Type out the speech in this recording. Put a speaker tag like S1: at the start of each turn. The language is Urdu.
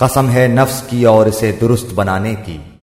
S1: قسم ہے نفس کی اور اسے درست بنانے کی۔